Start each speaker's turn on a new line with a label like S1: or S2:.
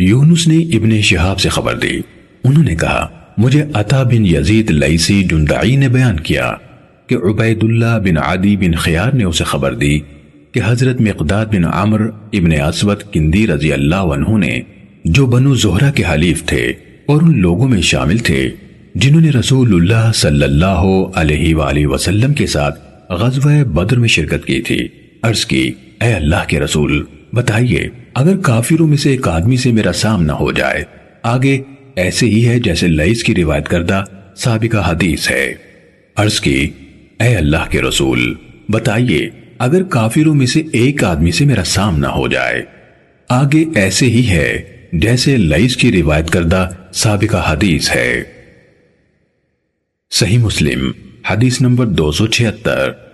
S1: یونس نے ابن شہاب سے خبر دی۔ انہوں نے کہا، مجھے عطا بن یزید لیسی جندعی نے بیان کیا کہ عبید اللہ بن عادی بن خیار نے اسے خبر دی کہ حضرت مقداد بن عمر ابن اسود کندی رضی اللہ عنہ نے جو بنو زہرہ کے حلیف تھے اور ان لوگوں میں شامل تھے، جنہوں نے رسول اللہ صلی اللہ علیہ وآلہ وسلم کے ساتھ غزوہ بدر میں شرکت کی تھی، عرض کی، اے اللہ کے رسول بتائیے، اگر کافروں میں سے ایک آدمی سے میرا سامنا ہو جائے، آگے ایسے ہی ہے جیسے لئیس کی روایت کردہ سابقہ حدیث ہے۔ عرض کی، اے اللہ کے رسول، بتائیے، اگر کافروں میں سے ایک آدمی سے میرا سامنا ہو جائے، آگے ایسے ہی ہے جیسے لئیس کی روایت کردہ سابقہ حدیث ہے۔ صحیح مسلم، حدیث نمبر دو سو چھہتر۔